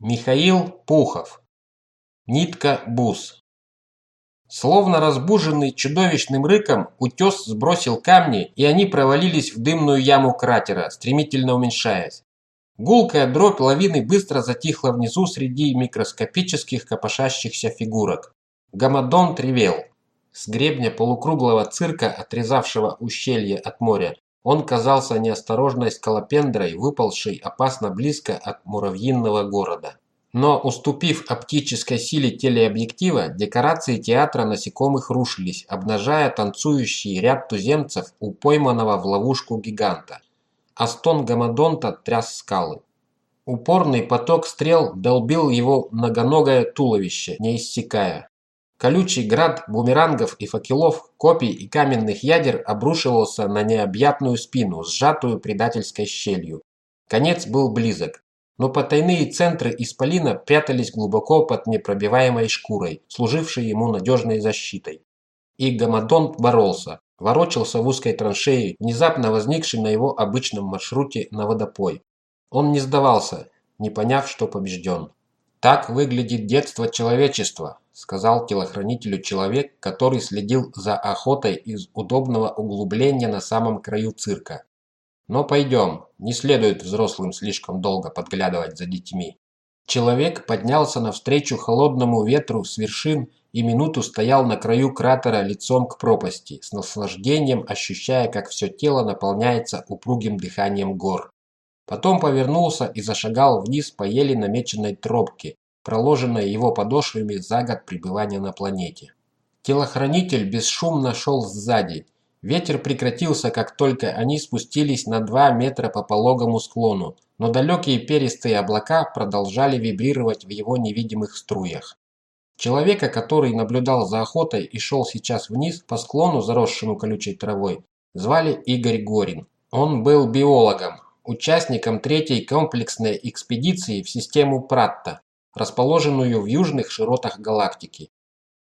Михаил Пухов. Нитка Бус. Словно разбуженный чудовищным рыком, утес сбросил камни, и они провалились в дымную яму кратера, стремительно уменьшаясь. Гулкая дробь лавины быстро затихла внизу среди микроскопических копошащихся фигурок. Гамадон тревел. С гребня полукруглого цирка, отрезавшего ущелье от моря, он казался неосторожной скалопендрой, выползшей опасно близко от муравьиного города. Но уступив оптической силе телеобъектива, декорации театра насекомых рушились, обнажая танцующий ряд туземцев у пойманного в ловушку гиганта. Астон Гамадонта тряс скалы. Упорный поток стрел долбил его многоногое туловище, не иссякая. Колючий град бумерангов и факелов, копий и каменных ядер обрушивался на необъятную спину, сжатую предательской щелью. Конец был близок. Но потайные центры Исполина прятались глубоко под непробиваемой шкурой, служившей ему надежной защитой. И Гамадон боролся, ворочался в узкой траншеи, внезапно возникшей на его обычном маршруте на водопой. Он не сдавался, не поняв, что побежден. Так выглядит детство человечества, сказал телохранителю человек, который следил за охотой из удобного углубления на самом краю цирка. Но пойдем, не следует взрослым слишком долго подглядывать за детьми. Человек поднялся навстречу холодному ветру с вершин и минуту стоял на краю кратера лицом к пропасти, с наслаждением ощущая, как все тело наполняется упругим дыханием гор. Потом повернулся и зашагал вниз по еле намеченной тропке, проложенная его подошвами за год пребывания на планете. Телохранитель бесшумно шел сзади. Ветер прекратился, как только они спустились на 2 метра по пологому склону, но далекие перистые облака продолжали вибрировать в его невидимых струях. Человека, который наблюдал за охотой и шел сейчас вниз по склону, заросшему колючей травой, звали Игорь Горин. Он был биологом, участником третьей комплексной экспедиции в систему Пратта, расположенную в южных широтах галактики.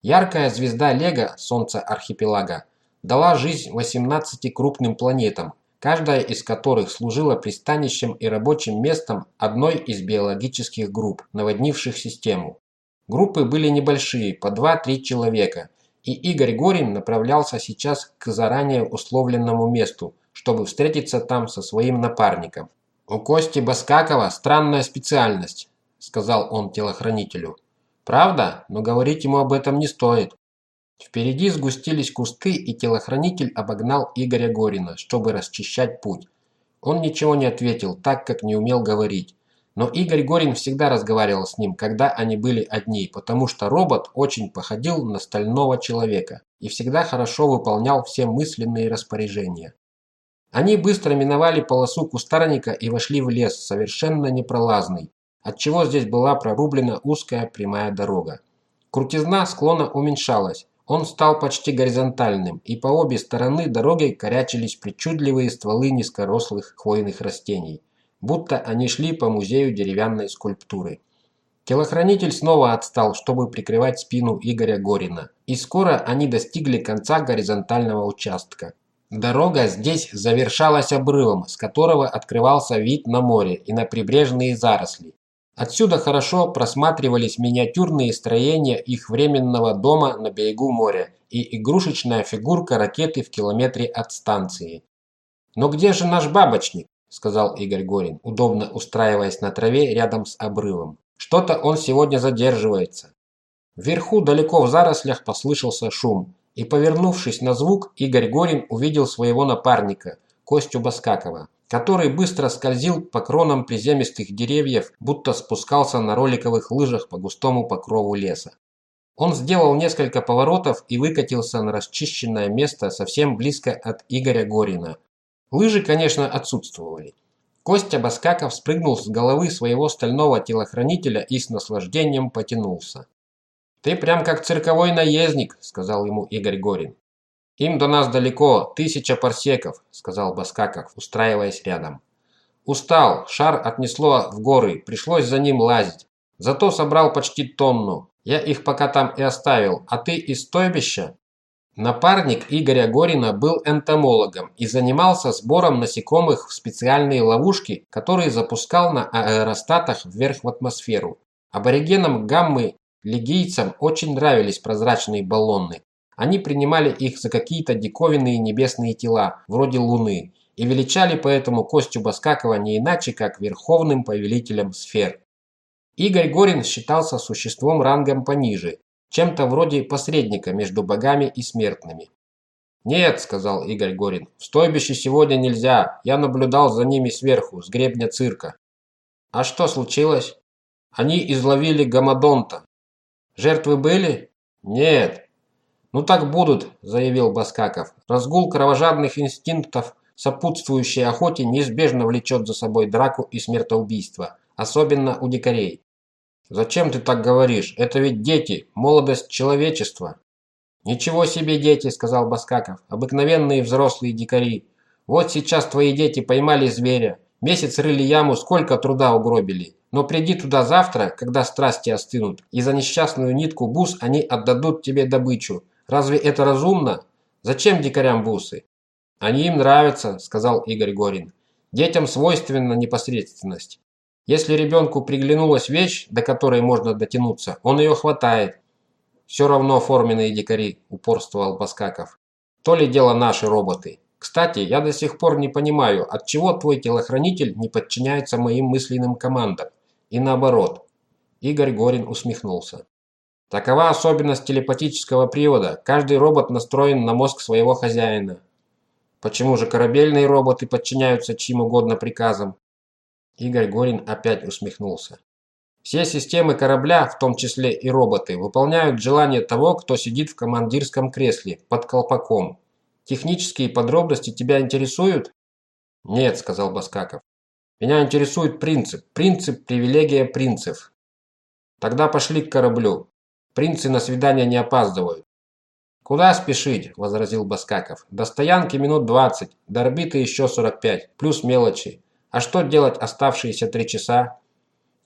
Яркая звезда Лего, Солнце архипелага, дала жизнь 18 крупным планетам, каждая из которых служила пристанищем и рабочим местом одной из биологических групп, наводнивших систему. Группы были небольшие, по 2-3 человека, и Игорь Горин направлялся сейчас к заранее условленному месту, чтобы встретиться там со своим напарником. У Кости Баскакова странная специальность сказал он телохранителю. «Правда? Но говорить ему об этом не стоит». Впереди сгустились кусты, и телохранитель обогнал Игоря Горина, чтобы расчищать путь. Он ничего не ответил, так как не умел говорить. Но Игорь Горин всегда разговаривал с ним, когда они были одни, потому что робот очень походил на стального человека и всегда хорошо выполнял все мысленные распоряжения. Они быстро миновали полосу кустарника и вошли в лес, совершенно непролазный, отчего здесь была прорублена узкая прямая дорога. Крутизна склона уменьшалась, он стал почти горизонтальным, и по обе стороны дороги корячились причудливые стволы низкорослых хвойных растений, будто они шли по музею деревянной скульптуры. Телохранитель снова отстал, чтобы прикрывать спину Игоря Горина, и скоро они достигли конца горизонтального участка. Дорога здесь завершалась обрывом, с которого открывался вид на море и на прибрежные заросли, Отсюда хорошо просматривались миниатюрные строения их временного дома на берегу моря и игрушечная фигурка ракеты в километре от станции. «Но где же наш бабочник?» – сказал Игорь Горин, удобно устраиваясь на траве рядом с обрывом. «Что-то он сегодня задерживается». Вверху, далеко в зарослях, послышался шум, и, повернувшись на звук, Игорь Горин увидел своего напарника, Костю Баскакова который быстро скользил по кронам приземистых деревьев, будто спускался на роликовых лыжах по густому покрову леса. Он сделал несколько поворотов и выкатился на расчищенное место совсем близко от Игоря Горина. Лыжи, конечно, отсутствовали. Костя Баскаков спрыгнул с головы своего стального телохранителя и с наслаждением потянулся. «Ты прям как цирковой наездник», – сказал ему Игорь Горин. «Им до нас далеко, тысяча парсеков», – сказал Баскаков, устраиваясь рядом. «Устал, шар отнесло в горы, пришлось за ним лазить. Зато собрал почти тонну. Я их пока там и оставил, а ты из стойбища?» Напарник Игоря Горина был энтомологом и занимался сбором насекомых в специальные ловушки, которые запускал на аэростатах вверх в атмосферу. Аборигенам гаммы лигийцам очень нравились прозрачные баллоны. Они принимали их за какие-то диковинные небесные тела, вроде Луны, и величали поэтому Костю Баскакова не иначе, как верховным повелителем сфер. Игорь Горин считался существом рангом пониже, чем-то вроде посредника между богами и смертными. «Нет», – сказал Игорь Горин, – «в стойбище сегодня нельзя, я наблюдал за ними сверху, с гребня цирка». «А что случилось?» «Они изловили гамадонта». «Жертвы были?» «Нет». «Ну так будут», – заявил Баскаков. «Разгул кровожадных инстинктов, сопутствующий охоте, неизбежно влечет за собой драку и смертоубийство, особенно у дикарей». «Зачем ты так говоришь? Это ведь дети, молодость человечества». «Ничего себе дети», – сказал Баскаков. «Обыкновенные взрослые дикари. Вот сейчас твои дети поймали зверя. Месяц рыли яму, сколько труда угробили. Но приди туда завтра, когда страсти остынут, и за несчастную нитку бус они отдадут тебе добычу. Разве это разумно? Зачем дикарям бусы?» «Они им нравятся», – сказал Игорь Горин. «Детям свойственна непосредственность. Если ребенку приглянулась вещь, до которой можно дотянуться, он ее хватает. «Все равно форменные дикари», – упорствовал Баскаков. «То ли дело наши роботы. Кстати, я до сих пор не понимаю, от чего твой телохранитель не подчиняется моим мысленным командам. И наоборот». Игорь Горин усмехнулся. Такова особенность телепатического привода. Каждый робот настроен на мозг своего хозяина. Почему же корабельные роботы подчиняются чьим угодно приказам? Игорь Горин опять усмехнулся. Все системы корабля, в том числе и роботы, выполняют желание того, кто сидит в командирском кресле, под колпаком. Технические подробности тебя интересуют? Нет, сказал Баскаков. Меня интересует принцип. Принцип – привилегия принцев. Тогда пошли к кораблю. Принцы на свидание не опаздывают. «Куда спешить?» – возразил Баскаков. «До стоянки минут 20, до орбиты еще 45, плюс мелочи. А что делать оставшиеся три часа?»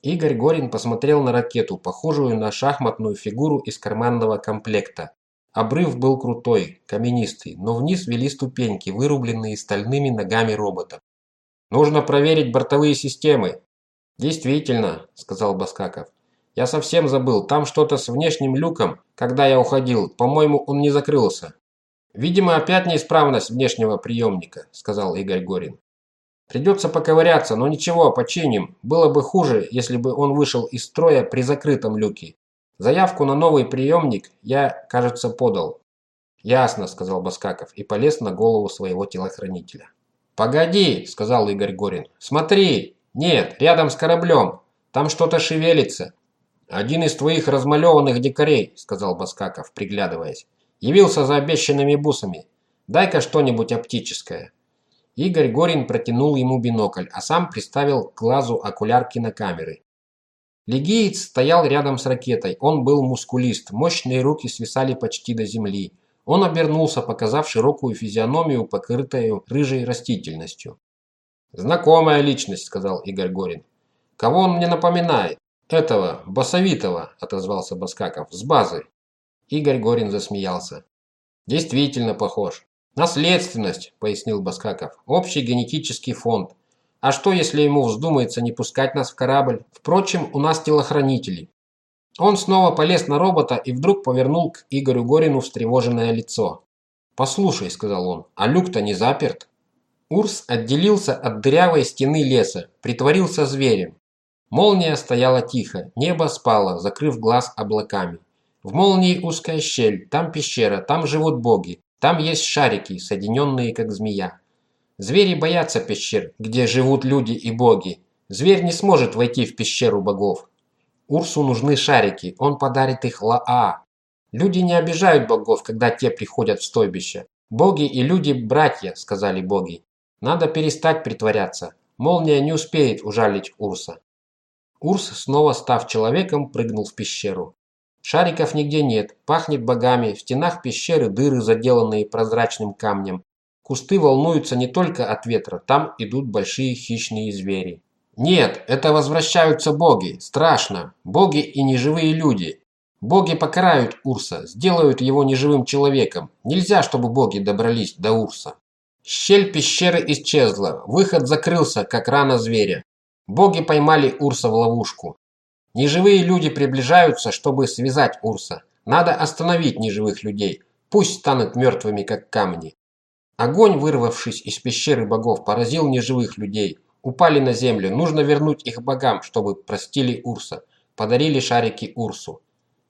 Игорь Горин посмотрел на ракету, похожую на шахматную фигуру из карманного комплекта. Обрыв был крутой, каменистый, но вниз вели ступеньки, вырубленные стальными ногами робота. «Нужно проверить бортовые системы». «Действительно», – сказал Баскаков. «Я совсем забыл, там что-то с внешним люком, когда я уходил. По-моему, он не закрылся». «Видимо, опять неисправность внешнего приемника», – сказал Игорь Горин. Придется поковыряться, но ничего, починим. Было бы хуже, если бы он вышел из строя при закрытом люке. Заявку на новый приемник я, кажется, подал. «Ясно», – сказал Баскаков и полез на голову своего телохранителя. «Погоди», – сказал Игорь Горин. «Смотри! Нет, рядом с кораблем. Там что-то шевелится». «Один из твоих размалеванных дикарей», – сказал Баскаков, приглядываясь. «Явился за обещанными бусами. Дай-ка что-нибудь оптическое». Игорь Горин протянул ему бинокль, а сам приставил к глазу окуляр кинокамеры. Легиец стоял рядом с ракетой. Он был мускулист, мощные руки свисали почти до земли. Он обернулся, показав широкую физиономию, покрытую рыжей растительностью. «Знакомая личность», – сказал Игорь Горин. «Кого он мне напоминает?» «Этого, Басовитого», – отозвался Баскаков, – «с базы». Игорь Горин засмеялся. «Действительно похож. «Наследственность», – пояснил Баскаков. «Общий генетический фонд. А что, если ему вздумается не пускать нас в корабль? Впрочем, у нас телохранители». Он снова полез на робота и вдруг повернул к Игорю Горину встревоженное лицо. «Послушай», – сказал он, – «а люк-то не заперт». Урс отделился от дырявой стены леса, притворился зверем. Молния стояла тихо, небо спало, закрыв глаз облаками. В молнии узкая щель, там пещера, там живут боги. Там есть шарики, соединенные как змея. Звери боятся пещер, где живут люди и боги. Зверь не сможет войти в пещеру богов. Урсу нужны шарики, он подарит их Лаа. Люди не обижают богов, когда те приходят в стойбище. Боги и люди – братья, сказали боги. Надо перестать притворяться. Молния не успеет ужалить Урса. Урс, снова став человеком, прыгнул в пещеру. Шариков нигде нет, пахнет богами, в стенах пещеры дыры, заделанные прозрачным камнем. Кусты волнуются не только от ветра, там идут большие хищные звери. Нет, это возвращаются боги, страшно. Боги и неживые люди. Боги покарают Урса, сделают его неживым человеком. Нельзя, чтобы боги добрались до Урса. Щель пещеры исчезла, выход закрылся, как рана зверя. Боги поймали Урса в ловушку. Неживые люди приближаются, чтобы связать Урса. Надо остановить неживых людей. Пусть станут мертвыми, как камни. Огонь, вырвавшись из пещеры богов, поразил неживых людей. Упали на землю. Нужно вернуть их богам, чтобы простили Урса. Подарили шарики Урсу.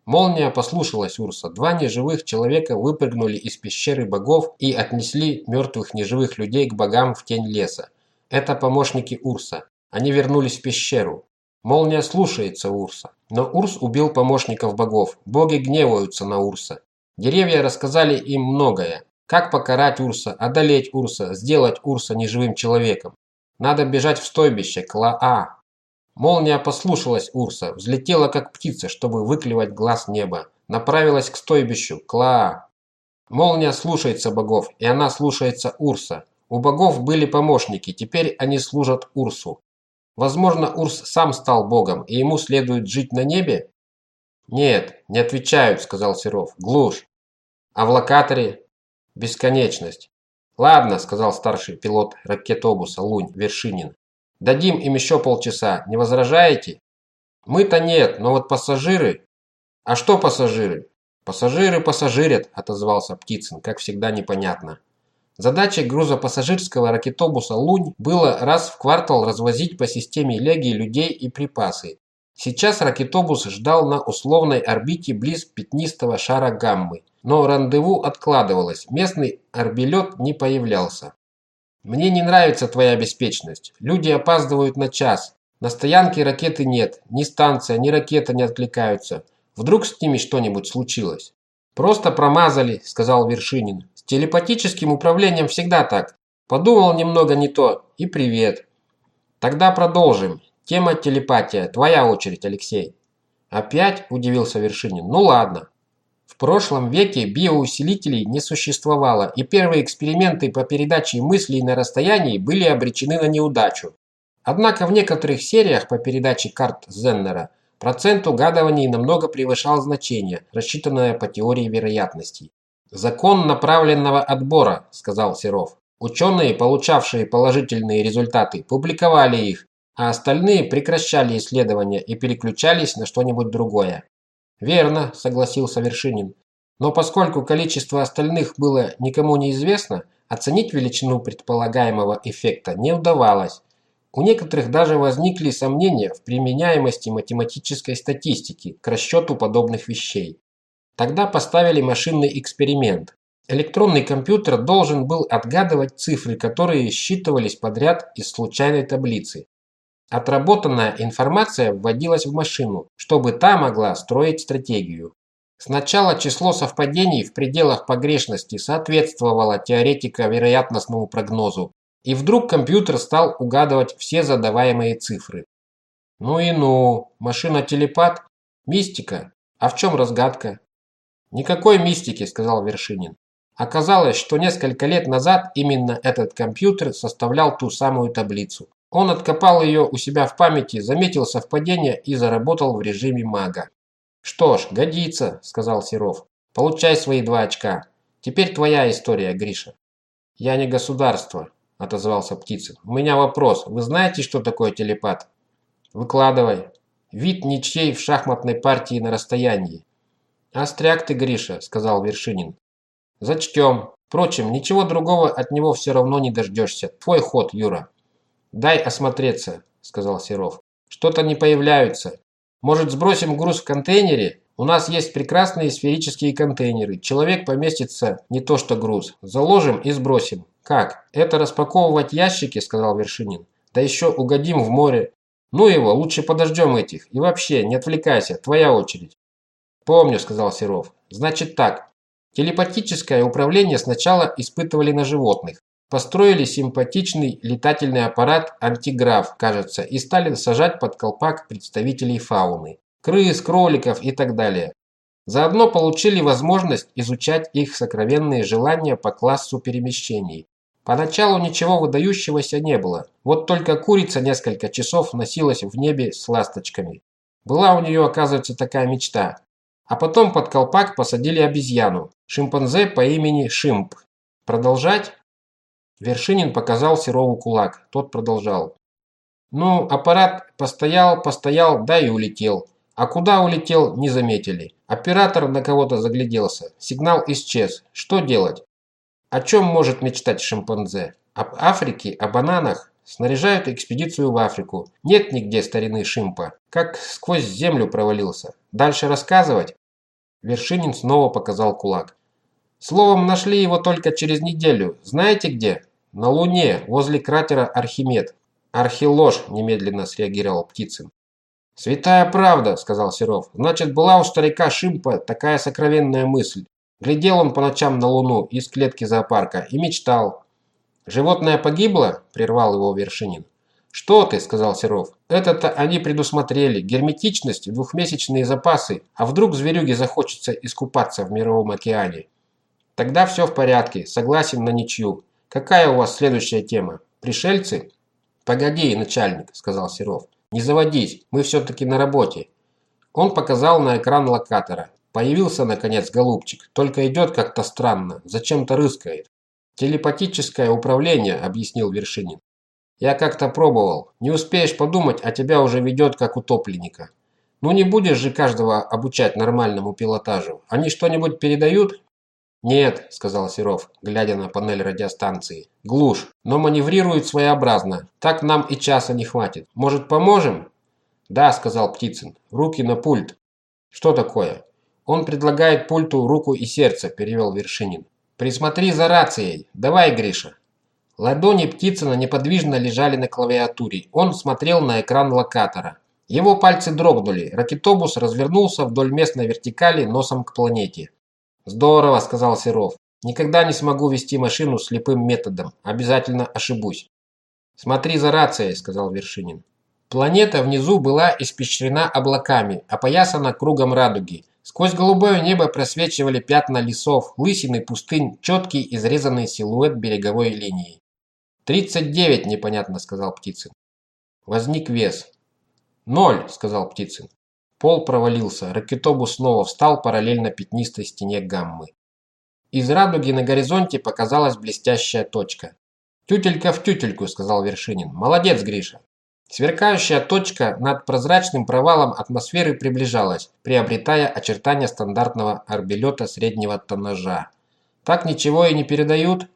Молния послушалась Урса. Два неживых человека выпрыгнули из пещеры богов и отнесли мертвых неживых людей к богам в тень леса. Это помощники Урса. Они вернулись в пещеру. Молния слушается Урса. Но Урс убил помощников богов. Боги гневаются на Урса. Деревья рассказали им многое. Как покарать Урса, одолеть Урса, сделать Урса неживым человеком. Надо бежать в стойбище, к Лаа. Молния послушалась Урса, взлетела как птица, чтобы выклевать глаз неба. Направилась к стойбищу, к Лаа. Молния слушается богов, и она слушается Урса. У богов были помощники, теперь они служат Урсу. Возможно, Урс сам стал богом, и ему следует жить на небе? Нет, не отвечают, сказал Серов. Глушь. А в локаторе? Бесконечность. Ладно, сказал старший пилот ракетобуса Лунь Вершинин. Дадим им еще полчаса, не возражаете? Мы-то нет, но вот пассажиры... А что пассажиры? Пассажиры пассажирят, отозвался Птицын, как всегда непонятно. Задачей грузопассажирского ракетобуса «Лунь» было раз в квартал развозить по системе Леги людей и припасы. Сейчас ракетобус ждал на условной орбите близ пятнистого шара Гаммы, но рандеву откладывалось, местный орбилет не появлялся. «Мне не нравится твоя беспечность. Люди опаздывают на час. На стоянке ракеты нет, ни станция, ни ракета не откликаются. Вдруг с ними что-нибудь случилось?» «Просто промазали», – сказал Вершинин телепатическим управлением всегда так. Подумал немного не то и привет. Тогда продолжим. Тема телепатия. Твоя очередь, Алексей. Опять? Удивился Вершинин. Ну ладно. В прошлом веке биоусилителей не существовало, и первые эксперименты по передаче мыслей на расстоянии были обречены на неудачу. Однако в некоторых сериях по передаче карт Зеннера процент угадываний намного превышал значение, рассчитанное по теории вероятностей. «Закон направленного отбора», – сказал Серов. Ученые, получавшие положительные результаты, публиковали их, а остальные прекращали исследования и переключались на что-нибудь другое. «Верно», – согласился Вершинин. «Но поскольку количество остальных было никому неизвестно, оценить величину предполагаемого эффекта не удавалось. У некоторых даже возникли сомнения в применяемости математической статистики к расчету подобных вещей. Тогда поставили машинный эксперимент. Электронный компьютер должен был отгадывать цифры, которые считывались подряд из случайной таблицы. Отработанная информация вводилась в машину, чтобы та могла строить стратегию. Сначала число совпадений в пределах погрешности соответствовало теоретико-вероятностному прогнозу, и вдруг компьютер стал угадывать все задаваемые цифры. Ну и ну, машина-телепат? Мистика. А в чем разгадка? «Никакой мистики», – сказал Вершинин. Оказалось, что несколько лет назад именно этот компьютер составлял ту самую таблицу. Он откопал ее у себя в памяти, заметил совпадение и заработал в режиме мага. «Что ж, годится», – сказал Серов. «Получай свои два очка. Теперь твоя история, Гриша». «Я не государство», – отозвался Птицын. «У меня вопрос. Вы знаете, что такое телепат?» «Выкладывай. Вид ничей в шахматной партии на расстоянии. «Остряк ты, Гриша», – сказал Вершинин. «Зачтем. Впрочем, ничего другого от него все равно не дождешься. Твой ход, Юра». «Дай осмотреться», – сказал Серов. «Что-то не появляются. Может, сбросим груз в контейнере? У нас есть прекрасные сферические контейнеры. Человек поместится не то что груз. Заложим и сбросим. Как? Это распаковывать ящики, сказал Вершинин. Да еще угодим в море. Ну его, лучше подождем этих. И вообще, не отвлекайся, твоя очередь. «Помню», – сказал Серов. «Значит так. Телепатическое управление сначала испытывали на животных. Построили симпатичный летательный аппарат «Антиграф», кажется, и стали сажать под колпак представителей фауны. Крыс, кроликов и так далее. Заодно получили возможность изучать их сокровенные желания по классу перемещений. Поначалу ничего выдающегося не было. Вот только курица несколько часов носилась в небе с ласточками. Была у нее, оказывается, такая мечта а потом под колпак посадили обезьяну, шимпанзе по имени Шимп. Продолжать? Вершинин показал Серову кулак. Тот продолжал. Ну, аппарат постоял, постоял, да и улетел. А куда улетел, не заметили. Оператор на кого-то загляделся. Сигнал исчез. Что делать? О чем может мечтать шимпанзе? Об Африке? О бананах? Снаряжают экспедицию в Африку. Нет нигде старины Шимпа. Как сквозь землю провалился. Дальше рассказывать? Вершинин снова показал кулак. Словом, нашли его только через неделю. Знаете где? На Луне, возле кратера Архимед. Архиложь, немедленно среагировал Птицын. «Святая правда», — сказал Серов. «Значит, была у старика Шимпа такая сокровенная мысль. Глядел он по ночам на Луну из клетки зоопарка и мечтал. «Животное погибло?» – прервал его Вершинин. «Что ты?» – сказал Серов. «Это-то они предусмотрели. Герметичность, двухмесячные запасы. А вдруг зверюге захочется искупаться в мировом океане?» «Тогда все в порядке. Согласен на ничью. Какая у вас следующая тема? Пришельцы?» «Погоди, начальник», – сказал Серов. «Не заводись. Мы все-таки на работе». Он показал на экран локатора. Появился, наконец, голубчик. Только идет как-то странно. Зачем-то рыскает. «Телепатическое управление», – объяснил Вершинин. «Я как-то пробовал. Не успеешь подумать, а тебя уже ведет как утопленника. Ну не будешь же каждого обучать нормальному пилотажу. Они что-нибудь передают?» «Нет», – сказал Серов, глядя на панель радиостанции. «Глушь, но маневрирует своеобразно. Так нам и часа не хватит. Может, поможем?» «Да», – сказал Птицын. «Руки на пульт». «Что такое?» «Он предлагает пульту руку и сердце», – перевел Вершинин. «Присмотри за рацией. Давай, Гриша». Ладони Птицына неподвижно лежали на клавиатуре. Он смотрел на экран локатора. Его пальцы дрогнули. Ракетобус развернулся вдоль местной вертикали носом к планете. «Здорово», – сказал Серов. «Никогда не смогу вести машину слепым методом. Обязательно ошибусь». «Смотри за рацией», – сказал Вершинин. Планета внизу была испещрена облаками, опоясана кругом радуги. Сквозь голубое небо просвечивали пятна лесов, лысины пустынь, четкий изрезанный силуэт береговой линии. «Тридцать девять», – непонятно сказал Птицын. Возник вес. «Ноль», – сказал Птицын. Пол провалился, ракетобус снова встал параллельно пятнистой стене гаммы. Из радуги на горизонте показалась блестящая точка. «Тютелька в тютельку», – сказал Вершинин. «Молодец, Гриша». Сверкающая точка над прозрачным провалом атмосферы приближалась, приобретая очертания стандартного орбелета среднего тоннажа. «Так ничего и не передают?»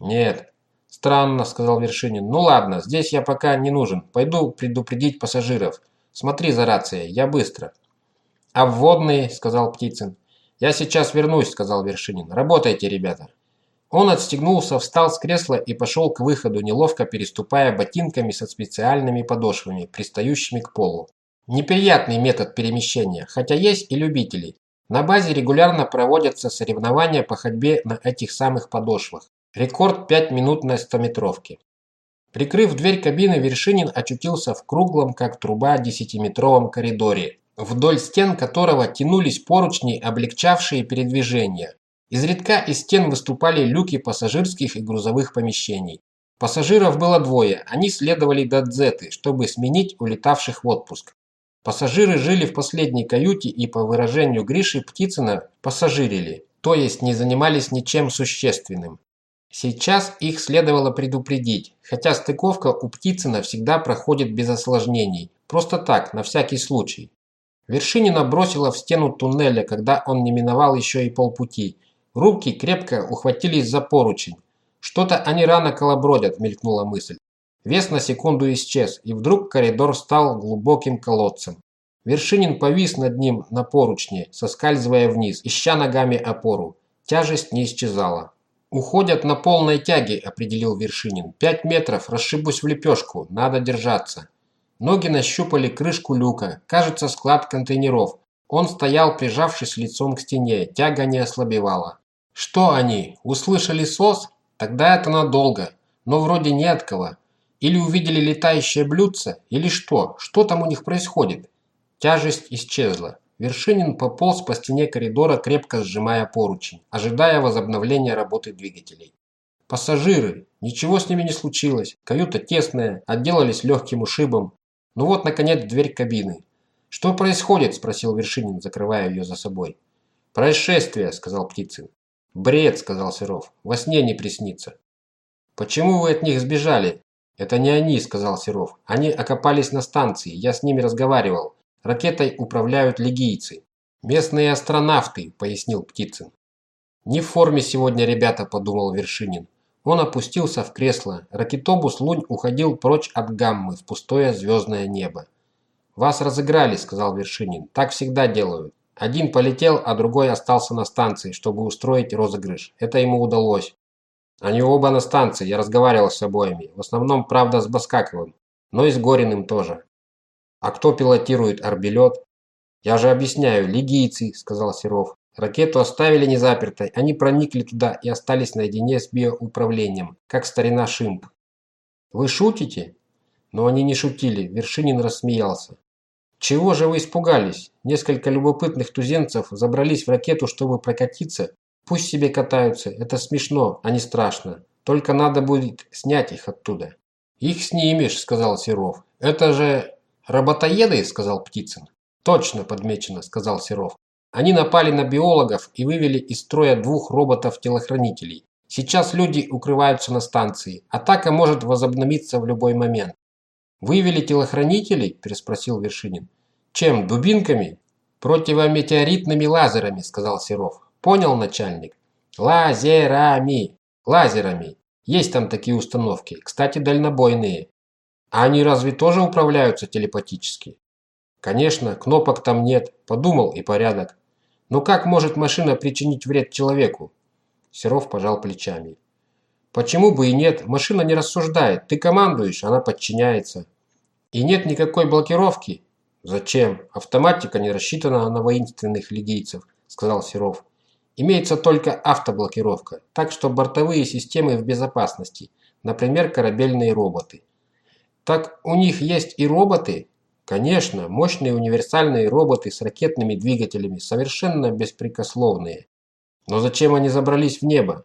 «Нет». «Странно», – сказал Вершинин. «Ну ладно, здесь я пока не нужен. Пойду предупредить пассажиров. Смотри за рацией, я быстро». «А вводные?» – сказал Птицын. «Я сейчас вернусь», – сказал Вершинин. «Работайте, ребята». Он отстегнулся, встал с кресла и пошел к выходу, неловко переступая ботинками со специальными подошвами, пристающими к полу. Неприятный метод перемещения, хотя есть и любители. На базе регулярно проводятся соревнования по ходьбе на этих самых подошвах. Рекорд 5 минут на 100-метровке. Прикрыв дверь кабины, Вершинин очутился в круглом, как труба, десятиметровом коридоре, вдоль стен которого тянулись поручни, облегчавшие передвижение. Изредка из стен выступали люки пассажирских и грузовых помещений. Пассажиров было двое, они следовали до Дзеты, чтобы сменить улетавших в отпуск. Пассажиры жили в последней каюте и, по выражению Гриши Птицына, пассажирили, то есть не занимались ничем существенным. Сейчас их следовало предупредить, хотя стыковка у Птицына всегда проходит без осложнений, просто так, на всякий случай. Вершинина бросила в стену туннеля, когда он не миновал еще и полпути, Руки крепко ухватились за поручень. Что-то они рано колобродят, мелькнула мысль. Вес на секунду исчез, и вдруг коридор стал глубоким колодцем. Вершинин повис над ним на поручне, соскальзывая вниз, ища ногами опору. Тяжесть не исчезала. «Уходят на полной тяге», – определил Вершинин. «Пять метров, расшибусь в лепешку, надо держаться». Ноги нащупали крышку люка, кажется, склад контейнеров. Он стоял, прижавшись лицом к стене, тяга не ослабевала. Что они, услышали сос? Тогда это надолго, но вроде не от кого. Или увидели летающее блюдце, или что? Что там у них происходит? Тяжесть исчезла. Вершинин пополз по стене коридора, крепко сжимая поручень, ожидая возобновления работы двигателей. Пассажиры. Ничего с ними не случилось. Каюта тесная, отделались легким ушибом. Ну вот, наконец, дверь кабины. «Что происходит?» – спросил Вершинин, закрывая ее за собой. «Происшествие», – сказал Птицын. «Бред», – сказал Серов. «Во сне не приснится». «Почему вы от них сбежали?» «Это не они», – сказал Серов. «Они окопались на станции. Я с ними разговаривал. Ракетой управляют легийцы. Местные астронавты, пояснил Птицын. Не в форме сегодня ребята, подумал Вершинин. Он опустился в кресло. Ракетобус Лунь уходил прочь от гаммы в пустое звездное небо. «Вас разыграли», – сказал Вершинин. «Так всегда делают. Один полетел, а другой остался на станции, чтобы устроить розыгрыш. Это ему удалось. Они оба на станции, я разговаривал с обоими. В основном, правда, с Баскаковым, но и с Гориным тоже. А кто пилотирует орбелет? Я же объясняю, лигийцы, сказал Серов. Ракету оставили незапертой, они проникли туда и остались наедине с биоуправлением, как старина Шимп. Вы шутите? Но они не шутили, Вершинин рассмеялся. Чего же вы испугались? Несколько любопытных туземцев забрались в ракету, чтобы прокатиться. Пусть себе катаются, это смешно, а не страшно. Только надо будет снять их оттуда. Их снимешь, сказал Серов. Это же работоеды, сказал Птицын. Точно подмечено, сказал Серов. Они напали на биологов и вывели из строя двух роботов-телохранителей. Сейчас люди укрываются на станции. Атака может возобновиться в любой момент. «Вывели телохранителей?» – переспросил Вершинин. «Чем, дубинками?» «Противометеоритными лазерами», – сказал Серов. «Понял, начальник?» «Лазерами! Лазерами! Есть там такие установки, кстати, дальнобойные. А они разве тоже управляются телепатически?» «Конечно, кнопок там нет. Подумал и порядок. Но как может машина причинить вред человеку?» Серов пожал плечами. Почему бы и нет? Машина не рассуждает. Ты командуешь, она подчиняется. И нет никакой блокировки. Зачем? Автоматика не рассчитана на воинственных лигийцев, сказал Серов. Имеется только автоблокировка, так что бортовые системы в безопасности, например, корабельные роботы. Так у них есть и роботы? Конечно, мощные универсальные роботы с ракетными двигателями, совершенно беспрекословные. Но зачем они забрались в небо?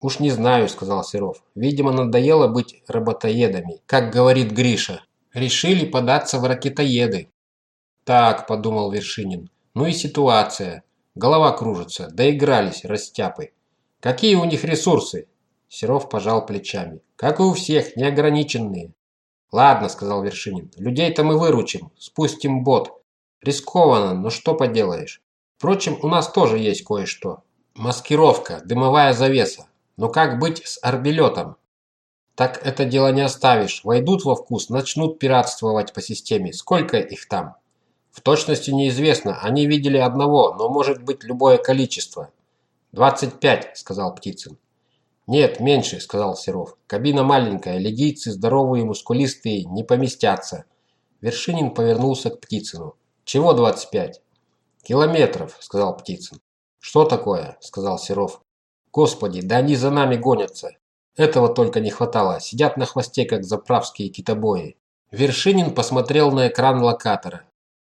«Уж не знаю», – сказал Серов. «Видимо, надоело быть работоедами, как говорит Гриша. Решили податься в ракетоеды». «Так», – подумал Вершинин. «Ну и ситуация. Голова кружится. Доигрались, растяпы. Какие у них ресурсы?» Серов пожал плечами. «Как и у всех, неограниченные». «Ладно», – сказал Вершинин. «Людей-то мы выручим. Спустим бот. Рискованно, но что поделаешь. Впрочем, у нас тоже есть кое-что. Маскировка, дымовая завеса. Но как быть с орбелетом? Так это дело не оставишь. Войдут во вкус, начнут пиратствовать по системе. Сколько их там? В точности неизвестно. Они видели одного, но может быть любое количество. «Двадцать пять», – сказал Птицын. «Нет, меньше», – сказал Серов. «Кабина маленькая, легийцы здоровые, мускулистые, не поместятся». Вершинин повернулся к Птицыну. «Чего двадцать пять?» «Километров», – сказал Птицын. «Что такое?» – сказал Серов. Господи, да они за нами гонятся. Этого только не хватало. Сидят на хвосте, как заправские китобои. Вершинин посмотрел на экран локатора.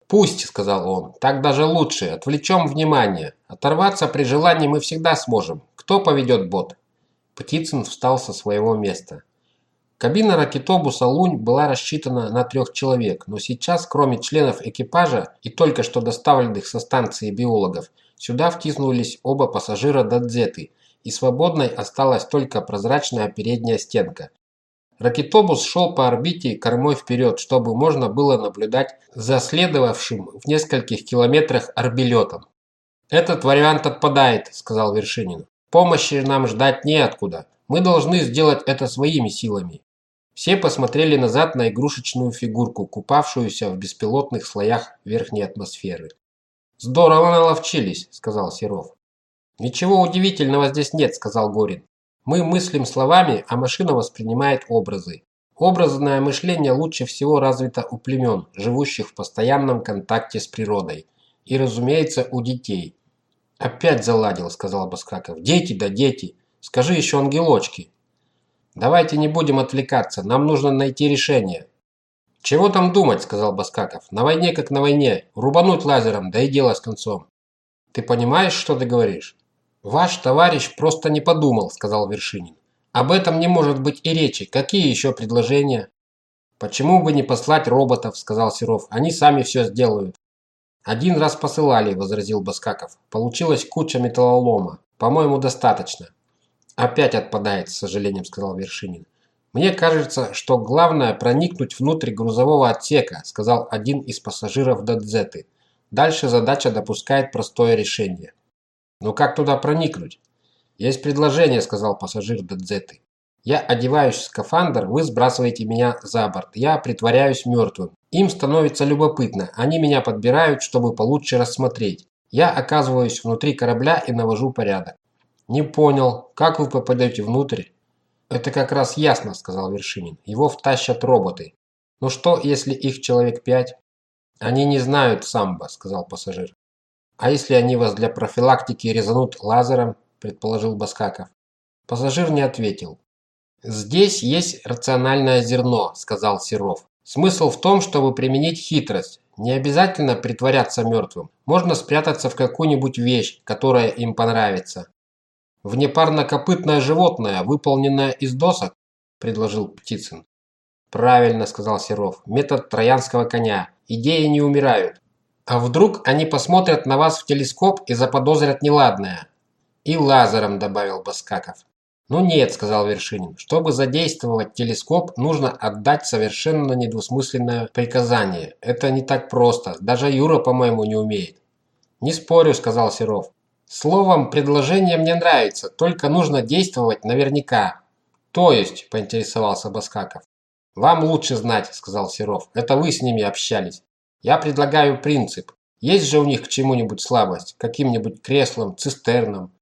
«Пусть», – сказал он, – «так даже лучше. Отвлечем внимание. Оторваться при желании мы всегда сможем. Кто поведет бот?» Птицын встал со своего места. Кабина ракетобуса «Лунь» была рассчитана на трех человек, но сейчас, кроме членов экипажа и только что доставленных со станции биологов, сюда втиснулись оба пассажира Дадзеты – и свободной осталась только прозрачная передняя стенка. Ракетобус шел по орбите кормой вперед, чтобы можно было наблюдать за следовавшим в нескольких километрах орбелетом. «Этот вариант отпадает», – сказал Вершинин. «Помощи нам ждать неоткуда. Мы должны сделать это своими силами». Все посмотрели назад на игрушечную фигурку, купавшуюся в беспилотных слоях верхней атмосферы. «Здорово наловчились», – сказал Серов. «Ничего удивительного здесь нет», – сказал Горин. «Мы мыслим словами, а машина воспринимает образы. Образное мышление лучше всего развито у племен, живущих в постоянном контакте с природой. И, разумеется, у детей». «Опять заладил», – сказал Баскаков. «Дети да дети. Скажи еще ангелочки». «Давайте не будем отвлекаться. Нам нужно найти решение». «Чего там думать?» – сказал Баскаков. «На войне как на войне. Рубануть лазером, да и дело с концом». «Ты понимаешь, что ты говоришь?» «Ваш товарищ просто не подумал», – сказал Вершинин. «Об этом не может быть и речи. Какие еще предложения?» «Почему бы не послать роботов?» – сказал Серов. «Они сами все сделают». «Один раз посылали», – возразил Баскаков. «Получилась куча металлолома. По-моему, достаточно». «Опять отпадает», – с сожалением сказал Вершинин. «Мне кажется, что главное проникнуть внутрь грузового отсека», сказал один из пассажиров Дадзеты. «Дальше задача допускает простое решение». «Но как туда проникнуть?» «Есть предложение», сказал пассажир Дадзеты. «Я одеваюсь в скафандр, вы сбрасываете меня за борт. Я притворяюсь мертвым. Им становится любопытно. Они меня подбирают, чтобы получше рассмотреть. Я оказываюсь внутри корабля и навожу порядок». «Не понял. Как вы попадете внутрь?» «Это как раз ясно», – сказал Вершинин. «Его втащат роботы. Ну что, если их человек пять?» «Они не знают самбо», – сказал пассажир. «А если они вас для профилактики резанут лазером?» – предположил Баскаков. Пассажир не ответил. «Здесь есть рациональное зерно», – сказал Серов. «Смысл в том, чтобы применить хитрость. Не обязательно притворяться мертвым. Можно спрятаться в какую-нибудь вещь, которая им понравится. «Внепарнокопытное животное, выполненное из досок?» – предложил Птицын. «Правильно», – сказал Серов. «Метод троянского коня. Идеи не умирают. А вдруг они посмотрят на вас в телескоп и заподозрят неладное?» «И лазером», – добавил Баскаков. «Ну нет», – сказал Вершинин. «Чтобы задействовать телескоп, нужно отдать совершенно недвусмысленное приказание. Это не так просто. Даже Юра, по-моему, не умеет». «Не спорю», – сказал Серов. Словом, предложение мне нравится, только нужно действовать наверняка. То есть, поинтересовался Баскаков. Вам лучше знать, сказал Серов. Это вы с ними общались. Я предлагаю принцип. Есть же у них к чему-нибудь слабость, каким-нибудь креслом, цистерном.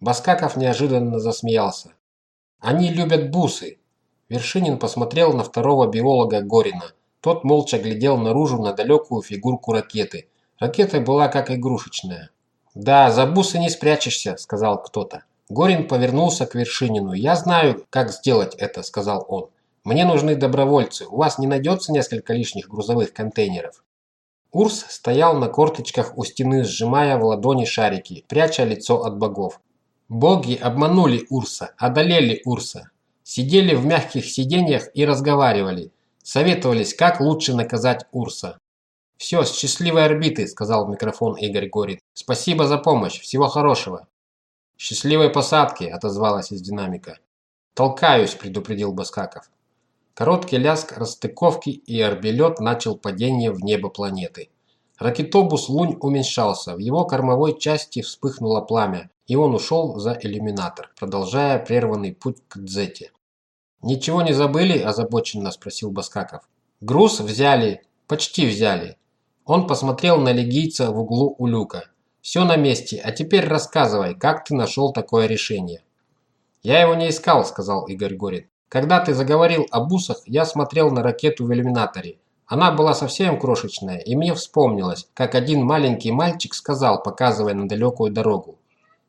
Баскаков неожиданно засмеялся. Они любят бусы. Вершинин посмотрел на второго биолога Горина. Тот молча глядел наружу на далекую фигурку ракеты. Ракета была как игрушечная. «Да, за бусы не спрячешься», – сказал кто-то. Горин повернулся к Вершинину. «Я знаю, как сделать это», – сказал он. «Мне нужны добровольцы. У вас не найдется несколько лишних грузовых контейнеров?» Урс стоял на корточках у стены, сжимая в ладони шарики, пряча лицо от богов. Боги обманули Урса, одолели Урса. Сидели в мягких сиденьях и разговаривали. Советовались, как лучше наказать Урса. «Все, с счастливой орбиты», – сказал в микрофон Игорь Горин. «Спасибо за помощь. Всего хорошего». «Счастливой посадки», – отозвалась из динамика. «Толкаюсь», – предупредил Баскаков. Короткий ляск расстыковки и орбелет начал падение в небо планеты. Ракетобус Лунь уменьшался, в его кормовой части вспыхнуло пламя, и он ушел за иллюминатор, продолжая прерванный путь к Дзете. «Ничего не забыли?» – озабоченно спросил Баскаков. «Груз взяли, почти взяли. Он посмотрел на легийца в углу у люка. «Все на месте, а теперь рассказывай, как ты нашел такое решение?» «Я его не искал», – сказал Игорь Горин. «Когда ты заговорил о бусах, я смотрел на ракету в иллюминаторе. Она была совсем крошечная, и мне вспомнилось, как один маленький мальчик сказал, показывая на далекую дорогу.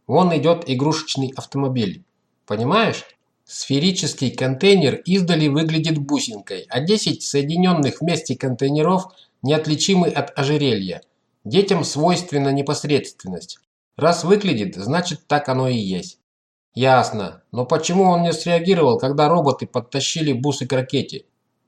«Вон идет игрушечный автомобиль. Понимаешь?» Сферический контейнер издали выглядит бусинкой, а 10 соединенных вместе контейнеров – неотличимый от ожерелья. Детям свойственна непосредственность. Раз выглядит, значит так оно и есть. Ясно. Но почему он не среагировал, когда роботы подтащили бусы к ракете?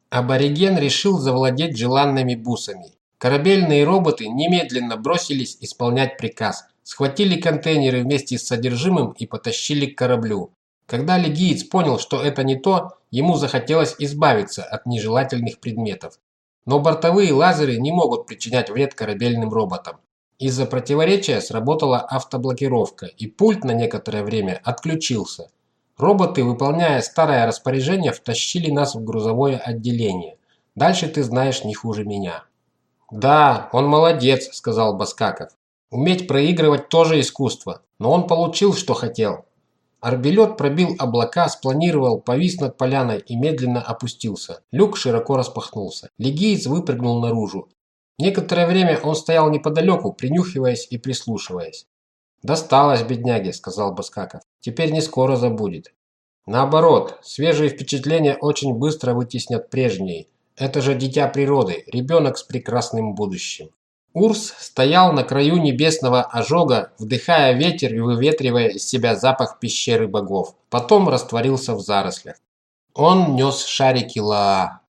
Абориген решил завладеть желанными бусами. Корабельные роботы немедленно бросились исполнять приказ. Схватили контейнеры вместе с содержимым и потащили к кораблю. Когда легиец понял, что это не то, ему захотелось избавиться от нежелательных предметов. Но бортовые лазеры не могут причинять вред корабельным роботам. Из-за противоречия сработала автоблокировка, и пульт на некоторое время отключился. Роботы, выполняя старое распоряжение, втащили нас в грузовое отделение. Дальше ты знаешь не хуже меня. «Да, он молодец», – сказал Баскаков. «Уметь проигрывать тоже искусство, но он получил, что хотел. Арбелет пробил облака, спланировал, повис над поляной и медленно опустился. Люк широко распахнулся. Легиец выпрыгнул наружу. Некоторое время он стоял неподалеку, принюхиваясь и прислушиваясь. «Досталось, бедняге», – сказал Баскаков. «Теперь не скоро забудет». «Наоборот, свежие впечатления очень быстро вытеснят прежние. Это же дитя природы, ребенок с прекрасным будущим». Урс стоял на краю небесного ожога, вдыхая ветер и выветривая из себя запах пещеры богов. Потом растворился в зарослях. Он нес шарики Лаа.